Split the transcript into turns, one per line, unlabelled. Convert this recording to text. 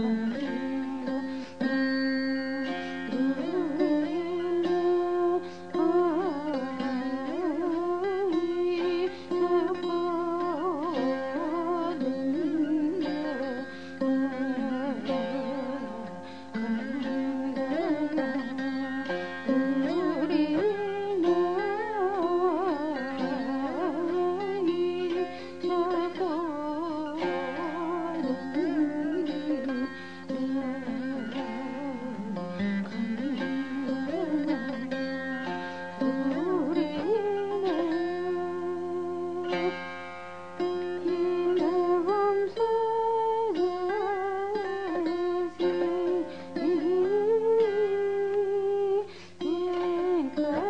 Música All right.